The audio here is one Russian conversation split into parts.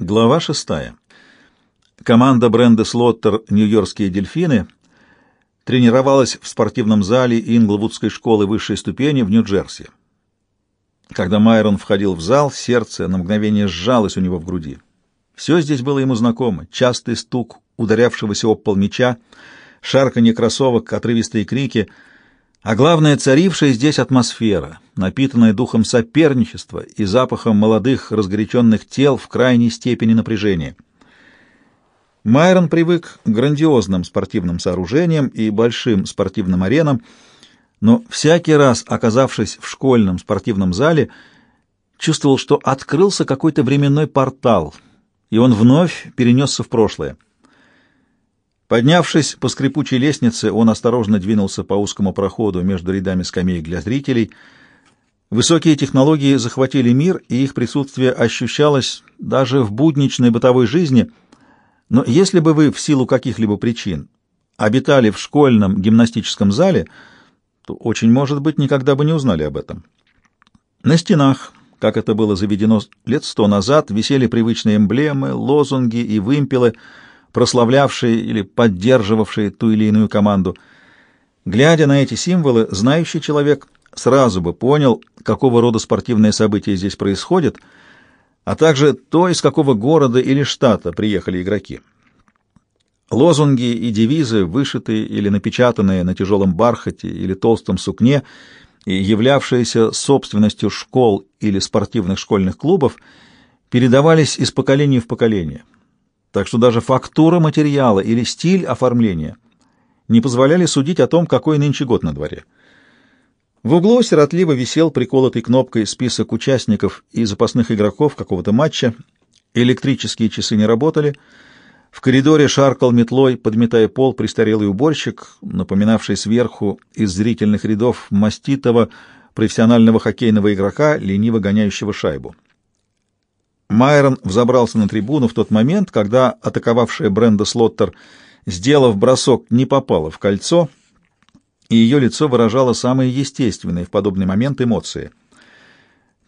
Глава шестая. Команда бренда Слоттер «Нью-Йоркские дельфины» тренировалась в спортивном зале Инглвудской школы высшей ступени в Нью-Джерси. Когда Майрон входил в зал, сердце на мгновение сжалось у него в груди. Все здесь было ему знакомо. Частый стук ударявшегося об пол мяча, шарканье кроссовок, отрывистые крики — а главное, царившая здесь атмосфера, напитанная духом соперничества и запахом молодых разгоряченных тел в крайней степени напряжения. Майрон привык к грандиозным спортивным сооружениям и большим спортивным аренам, но всякий раз, оказавшись в школьном спортивном зале, чувствовал, что открылся какой-то временной портал, и он вновь перенесся в прошлое. Поднявшись по скрипучей лестнице, он осторожно двинулся по узкому проходу между рядами скамеек для зрителей. Высокие технологии захватили мир, и их присутствие ощущалось даже в будничной бытовой жизни. Но если бы вы в силу каких-либо причин обитали в школьном гимнастическом зале, то очень, может быть, никогда бы не узнали об этом. На стенах, как это было заведено лет сто назад, висели привычные эмблемы, лозунги и вымпелы — прославлявшие или поддерживавшие ту или иную команду. Глядя на эти символы, знающий человек сразу бы понял, какого рода спортивные события здесь происходят, а также то, из какого города или штата приехали игроки. Лозунги и девизы, вышитые или напечатанные на тяжелом бархате или толстом сукне, и являвшиеся собственностью школ или спортивных школьных клубов, передавались из поколения в поколение так что даже фактура материала или стиль оформления не позволяли судить о том, какой нынче год на дворе. В углу сиротливо висел приколотый кнопкой список участников и запасных игроков какого-то матча, электрические часы не работали, в коридоре шаркал метлой, подметая пол, престарелый уборщик, напоминавший сверху из зрительных рядов маститого профессионального хоккейного игрока, лениво гоняющего шайбу. Майрон взобрался на трибуну в тот момент, когда атаковавшая Бренда Слоттер, сделав бросок, не попала в кольцо, и ее лицо выражало самые естественные в подобный момент эмоции.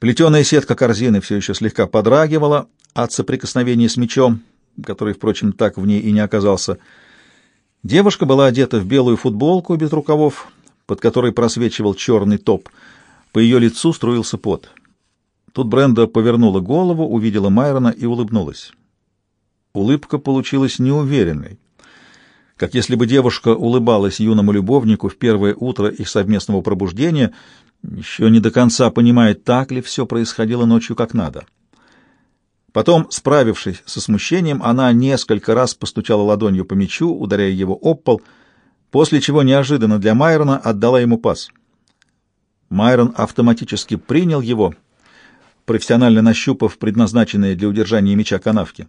Плетеная сетка корзины все еще слегка подрагивала от соприкосновения с мечом, который, впрочем, так в ней и не оказался. Девушка была одета в белую футболку без рукавов, под которой просвечивал черный топ. По ее лицу струился пот — Тут Бренда повернула голову, увидела Майрона и улыбнулась. Улыбка получилась неуверенной, как если бы девушка улыбалась юному любовнику в первое утро их совместного пробуждения, еще не до конца понимает, так ли все происходило ночью как надо. Потом, справившись со смущением, она несколько раз постучала ладонью по мячу, ударяя его об пол, после чего неожиданно для Майрона отдала ему пас. Майрон автоматически принял его — профессионально нащупав предназначенные для удержания меча канавки.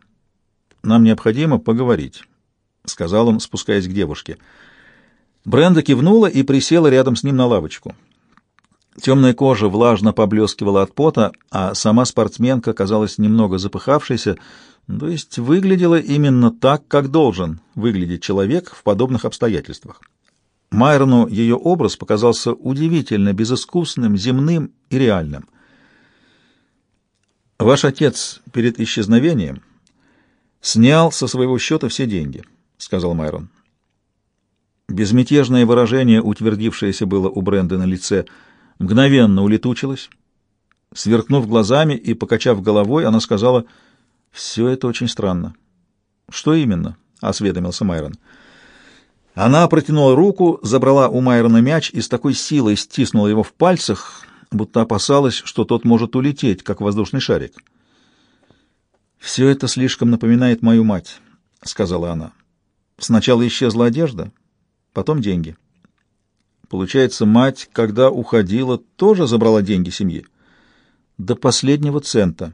«Нам необходимо поговорить», — сказал он, спускаясь к девушке. Бренда кивнула и присела рядом с ним на лавочку. Темная кожа влажно поблескивала от пота, а сама спортсменка казалась немного запыхавшейся, то есть выглядела именно так, как должен выглядеть человек в подобных обстоятельствах. Майрону ее образ показался удивительно безыскусным, земным и реальным — Ваш отец перед исчезновением снял со своего счета все деньги, — сказал Майрон. Безмятежное выражение, утвердившееся было у Бренда на лице, мгновенно улетучилось. Сверкнув глазами и покачав головой, она сказала, «Все это очень странно». «Что именно?» — осведомился Майрон. Она протянула руку, забрала у Майрона мяч и с такой силой стиснула его в пальцах, будто опасалась, что тот может улететь, как воздушный шарик. «Все это слишком напоминает мою мать», — сказала она. «Сначала исчезла одежда, потом деньги». Получается, мать, когда уходила, тоже забрала деньги семьи? До последнего цента.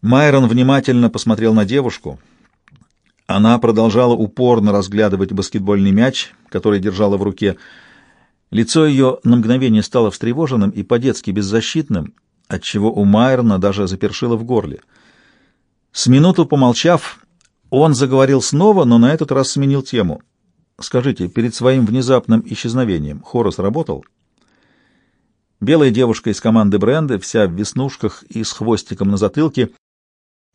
Майрон внимательно посмотрел на девушку. Она продолжала упорно разглядывать баскетбольный мяч, который держала в руке, — Лицо ее на мгновение стало встревоженным и по-детски беззащитным, отчего у Майерна даже запершило в горле. С минуту помолчав, он заговорил снова, но на этот раз сменил тему. «Скажите, перед своим внезапным исчезновением Хорос работал?» Белая девушка из команды Бренды, вся в веснушках и с хвостиком на затылке,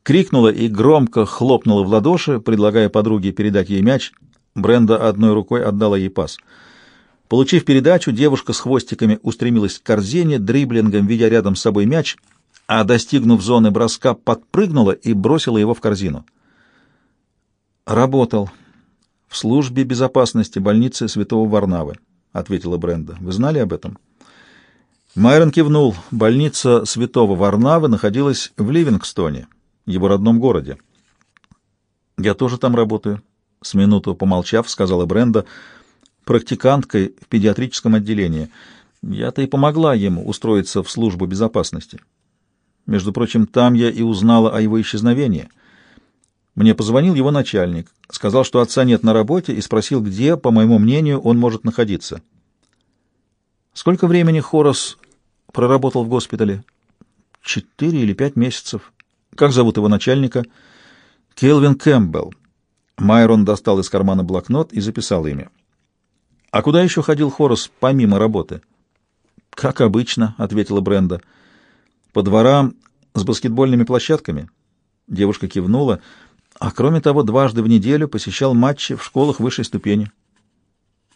крикнула и громко хлопнула в ладоши, предлагая подруге передать ей мяч. Бренда одной рукой отдала ей пас. Получив передачу, девушка с хвостиками устремилась к корзине, дриблингом видя рядом с собой мяч, а, достигнув зоны броска, подпрыгнула и бросила его в корзину. «Работал в службе безопасности больницы Святого Варнавы», — ответила Бренда. «Вы знали об этом?» Майрон кивнул. Больница Святого Варнавы находилась в Ливингстоне, его родном городе. «Я тоже там работаю», — с минуту помолчав, сказала Бренда, практиканткой в педиатрическом отделении. Я-то и помогла ему устроиться в службу безопасности. Между прочим, там я и узнала о его исчезновении. Мне позвонил его начальник, сказал, что отца нет на работе, и спросил, где, по моему мнению, он может находиться. Сколько времени Хорос проработал в госпитале? Четыре или пять месяцев. Как зовут его начальника? Келвин Кэмпбелл. Майрон достал из кармана блокнот и записал имя. А куда еще ходил Хорос помимо работы? Как обычно, ответила Бренда. По дворам с баскетбольными площадками. Девушка кивнула. А кроме того, дважды в неделю посещал матчи в школах высшей ступени.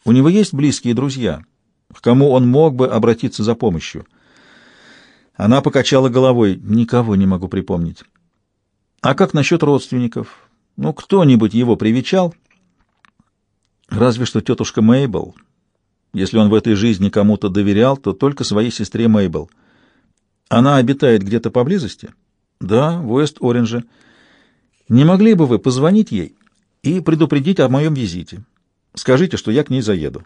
У него есть близкие друзья, к кому он мог бы обратиться за помощью. Она покачала головой. Никого не могу припомнить. А как насчет родственников? Ну, кто-нибудь его привечал? Разве что тетушка Мейбл. Если он в этой жизни кому-то доверял, то только своей сестре Мейбл. Она обитает где-то поблизости? Да, в Уэст-Оринже. Не могли бы вы позвонить ей и предупредить о моем визите? Скажите, что я к ней заеду.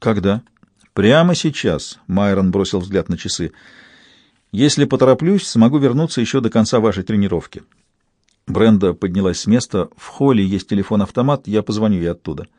Когда? Прямо сейчас, Майрон бросил взгляд на часы. Если потороплюсь, смогу вернуться еще до конца вашей тренировки. Бренда поднялась с места. В холле есть телефон-автомат, я позвоню ей оттуда. —